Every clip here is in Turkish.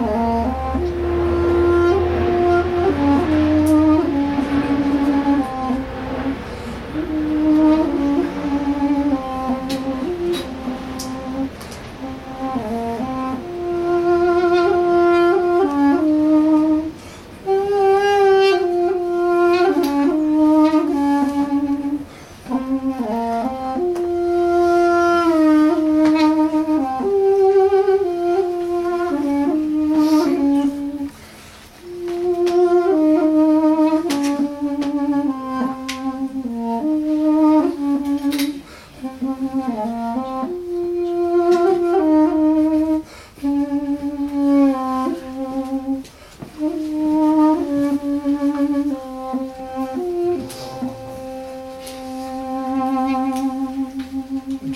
うん。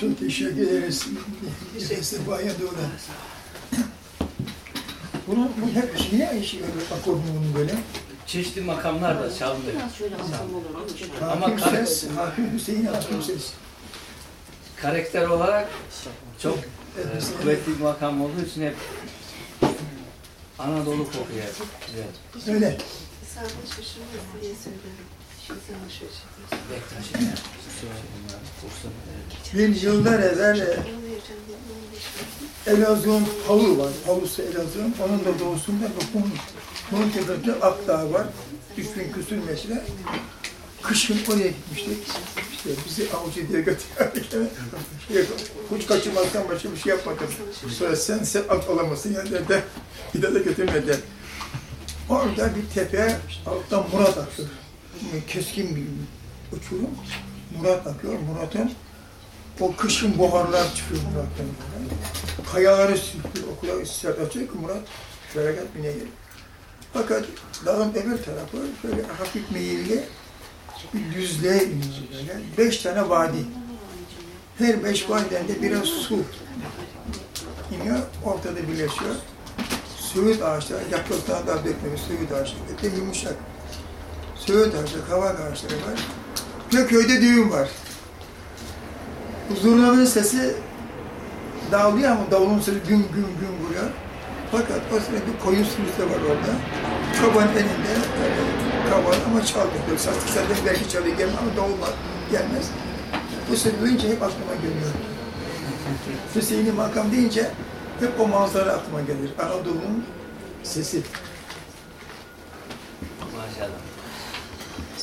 Çok teşekkür ederiz. İstifaya doğru. Bunun bu hep niye işi akor bunun böyle? Çeşitli makamlar da çaldı. Ama Hakim kar- ses, Hakim Hüseyin Hakim ses. Karakter olarak çok Evet, e, kuvvetli bir makam olduğu için hep Anadolu kokuyor. Güzel. Öyle. Sen de şaşırmaz diye söylerim. Bir yıllar evvel e. Elazığ'ın Palu var. Palusu Elazığ'ın. Onun da doğusunda bunun, bunun tepesinde Akdağ var. 3000 küsur metre. Kışın oraya gitmiştik. İşte bizi avcı diye götürdük. Şey, Kuş kaçırmaktan başka bir şey yapmadım. Sonra sen sen at olamazsın yani de bir daha da götürmediler. Orada bir tepe, alttan Murat akıyor. Keskin bir uçurum. Murat akıyor. Murat'ın o kışın buharlar çıkıyor Murat'tan. Kayaları sürtüyor. Okula açıyor ki Murat feragat bine gelir. Fakat dağın öbür tarafı şöyle hafif meyilli bir düzlüğe iniyor böyle. Beş tane vadi. Her beş vadiden de biraz su iniyor, ortada birleşiyor. Söğüt ağaçları, yapraktan da dökmemiş söğüt ağaçları, de yumuşak. Söğüt ağaçları, kavak ağaçları var. Bir köyde düğün var. Zurnanın sesi dağılıyor ama davulun sesi gün gün gün vuruyor. Fakat o sırada bir koyun sürüsü var orada. Çoban elinde kaval ama çalmıyor. Sattık zaten belki çalıyor gelmez ama davul var, gelmez. Bu sesi duyunca hep aklıma geliyor. Hüseyin'i makam deyince hep o manzara aklıma gelir. Anadolu'nun sesi. Maşallah.